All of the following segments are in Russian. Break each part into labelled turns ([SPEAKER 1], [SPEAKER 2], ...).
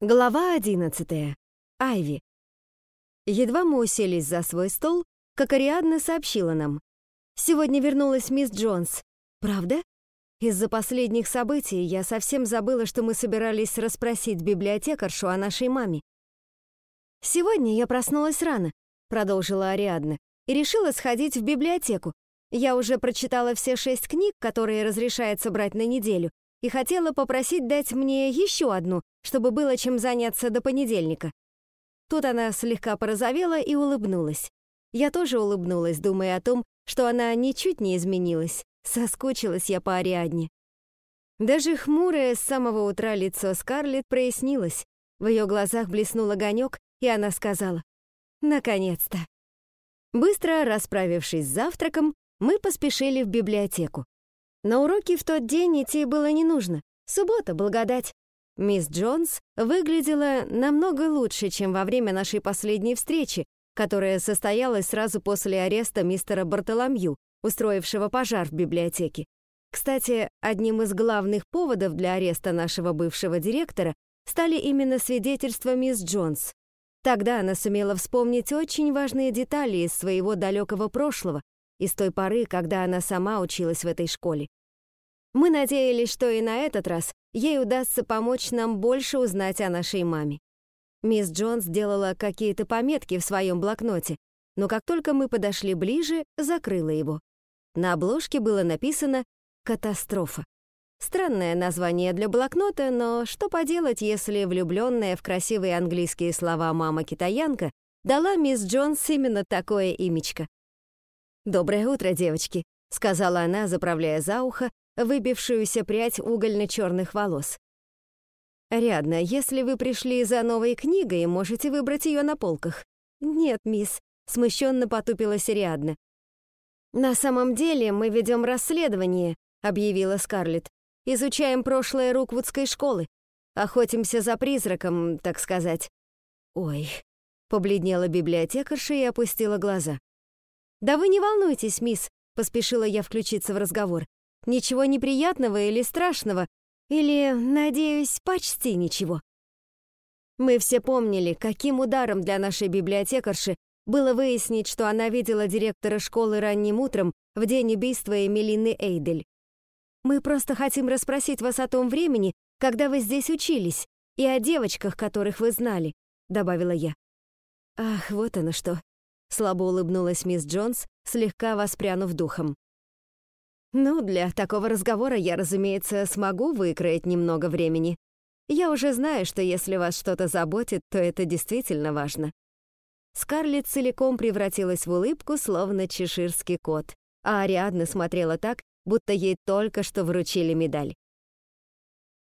[SPEAKER 1] Глава одиннадцатая. Айви. Едва мы уселись за свой стол, как Ариадна сообщила нам. «Сегодня вернулась мисс Джонс. Правда? Из-за последних событий я совсем забыла, что мы собирались расспросить библиотекаршу о нашей маме. Сегодня я проснулась рано, продолжила Ариадна, и решила сходить в библиотеку. Я уже прочитала все шесть книг, которые разрешается брать на неделю, и хотела попросить дать мне еще одну, чтобы было чем заняться до понедельника. Тут она слегка порозовела и улыбнулась. Я тоже улыбнулась, думая о том, что она ничуть не изменилась. Соскучилась я по Ариадне. Даже хмурое с самого утра лицо Скарлетт прояснилось. В ее глазах блеснул огонек, и она сказала «Наконец-то». Быстро расправившись с завтраком, мы поспешили в библиотеку. На уроки в тот день идти было не нужно. Суббота, благодать. Мисс Джонс выглядела намного лучше, чем во время нашей последней встречи, которая состоялась сразу после ареста мистера Бартоломью, устроившего пожар в библиотеке. Кстати, одним из главных поводов для ареста нашего бывшего директора стали именно свидетельства мисс Джонс. Тогда она сумела вспомнить очень важные детали из своего далекого прошлого, из той поры, когда она сама училась в этой школе. Мы надеялись, что и на этот раз ей удастся помочь нам больше узнать о нашей маме. Мисс Джонс сделала какие-то пометки в своем блокноте, но как только мы подошли ближе, закрыла его. На обложке было написано «Катастрофа». Странное название для блокнота, но что поделать, если влюбленная в красивые английские слова мама-китаянка дала мисс Джонс именно такое имечко. «Доброе утро, девочки», — сказала она, заправляя за ухо выбившуюся прядь угольно-черных волос. «Рядно, если вы пришли за новой книгой, можете выбрать ее на полках». «Нет, мисс», — смущенно потупилась Риадна. «На самом деле мы ведем расследование», — объявила Скарлетт. «Изучаем прошлое Руквудской школы. Охотимся за призраком, так сказать». «Ой», — побледнела библиотекарша и опустила глаза. «Да вы не волнуйтесь, мисс», — поспешила я включиться в разговор. «Ничего неприятного или страшного, или, надеюсь, почти ничего». Мы все помнили, каким ударом для нашей библиотекарши было выяснить, что она видела директора школы ранним утром в день убийства Эмилины Эйдель. «Мы просто хотим расспросить вас о том времени, когда вы здесь учились, и о девочках, которых вы знали», — добавила я. «Ах, вот оно что», Слабо улыбнулась мисс Джонс, слегка воспрянув духом. «Ну, для такого разговора я, разумеется, смогу выкроить немного времени. Я уже знаю, что если вас что-то заботит, то это действительно важно». Скарлетт целиком превратилась в улыбку, словно чеширский кот, а Ариадна смотрела так, будто ей только что вручили медаль.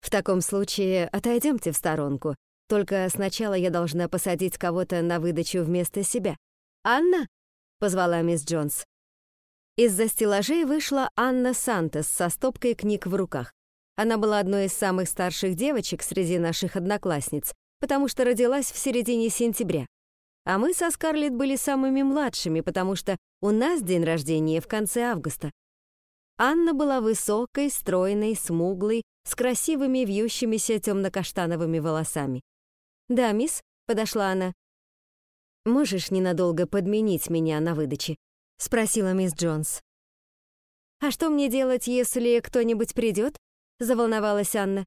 [SPEAKER 1] «В таком случае отойдемте в сторонку. Только сначала я должна посадить кого-то на выдачу вместо себя. «Анна?» — позвала мисс Джонс. Из-за стеллажей вышла Анна Сантос со стопкой книг в руках. Она была одной из самых старших девочек среди наших одноклассниц, потому что родилась в середине сентября. А мы со Скарлетт были самыми младшими, потому что у нас день рождения в конце августа. Анна была высокой, стройной, смуглой, с красивыми вьющимися темно-каштановыми волосами. «Да, мисс», — подошла она, «Можешь ненадолго подменить меня на выдаче?» — спросила мисс Джонс. «А что мне делать, если кто-нибудь придет?» — заволновалась Анна.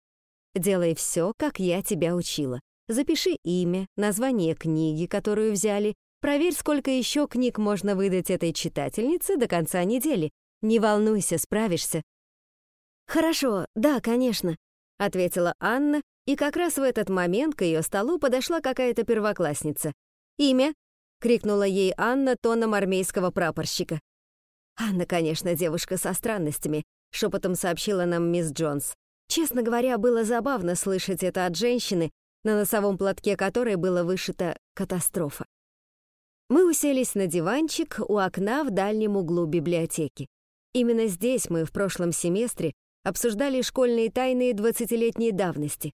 [SPEAKER 1] «Делай все, как я тебя учила. Запиши имя, название книги, которую взяли, проверь, сколько еще книг можно выдать этой читательнице до конца недели. Не волнуйся, справишься». «Хорошо, да, конечно», — ответила Анна, и как раз в этот момент к ее столу подошла какая-то первоклассница. «Имя?» — крикнула ей Анна тоном армейского прапорщика. «Анна, конечно, девушка со странностями», — шепотом сообщила нам мисс Джонс. Честно говоря, было забавно слышать это от женщины, на носовом платке которой было вышито «катастрофа». Мы уселись на диванчик у окна в дальнем углу библиотеки. Именно здесь мы в прошлом семестре обсуждали школьные тайны двадцатилетней давности.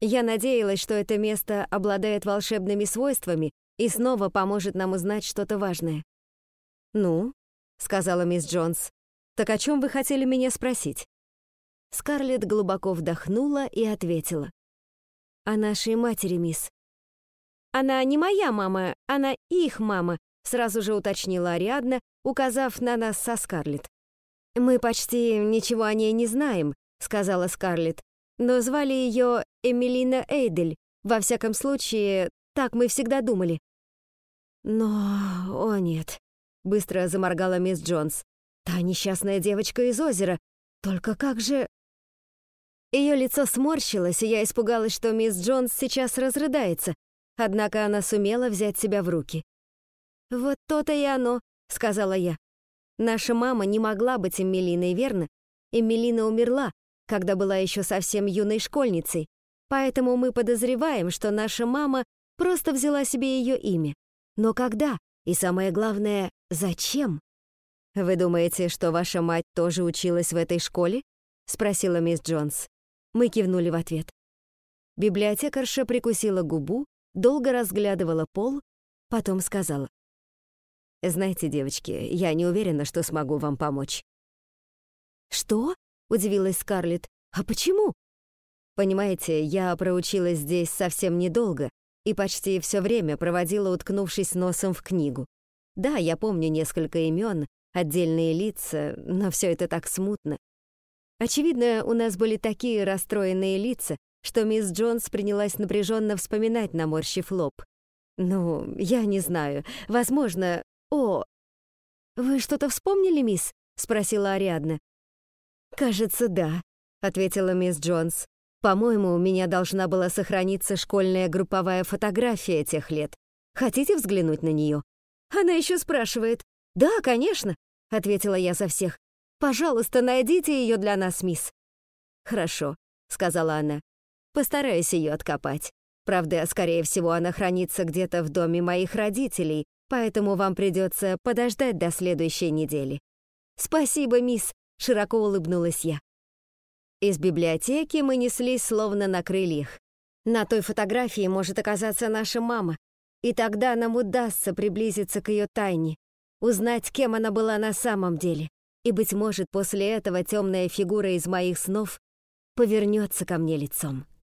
[SPEAKER 1] Я надеялась, что это место обладает волшебными свойствами и снова поможет нам узнать что-то важное. «Ну», — сказала мисс Джонс, — «так о чем вы хотели меня спросить?» Скарлетт глубоко вдохнула и ответила. о нашей матери, мисс». «Она не моя мама, она их мама», сразу же уточнила Ариадна, указав на нас со Скарлетт. «Мы почти ничего о ней не знаем», — сказала Скарлетт, «но звали ее Эмилина Эйдель. Во всяком случае, так мы всегда думали». «Но... о нет», — быстро заморгала мисс Джонс. «Та несчастная девочка из озера. Только как же...» Ее лицо сморщилось, и я испугалась, что мисс Джонс сейчас разрыдается, однако она сумела взять себя в руки. «Вот то-то и оно», — сказала я. «Наша мама не могла быть Эмилиной, верно? Эмилина умерла, когда была еще совсем юной школьницей, поэтому мы подозреваем, что наша мама просто взяла себе ее имя. Но когда? И самое главное, зачем? Вы думаете, что ваша мать тоже училась в этой школе? спросила мисс Джонс. Мы кивнули в ответ. Библиотекарша прикусила губу, долго разглядывала пол, потом сказала: "Знаете, девочки, я не уверена, что смогу вам помочь". "Что?" удивилась Скарлетт. "А почему?" Понимаете, я проучилась здесь совсем недолго и почти все время проводила, уткнувшись носом в книгу. Да, я помню несколько имен, отдельные лица, но все это так смутно. Очевидно, у нас были такие расстроенные лица, что мисс Джонс принялась напряженно вспоминать, наморщив лоб. «Ну, я не знаю. Возможно... О!» «Вы что-то вспомнили, мисс?» — спросила Ариадна. «Кажется, да», — ответила мисс Джонс. По-моему, у меня должна была сохраниться школьная групповая фотография тех лет. Хотите взглянуть на нее? Она еще спрашивает. Да, конечно, ответила я за всех. Пожалуйста, найдите ее для нас, мисс. Хорошо, сказала она. Постараюсь ее откопать. Правда, скорее всего, она хранится где-то в доме моих родителей, поэтому вам придется подождать до следующей недели. Спасибо, мисс, широко улыбнулась я. Из библиотеки мы неслись словно на крыльях. На той фотографии может оказаться наша мама, и тогда нам удастся приблизиться к ее тайне, узнать, кем она была на самом деле. И, быть может, после этого темная фигура из моих снов повернется ко мне лицом.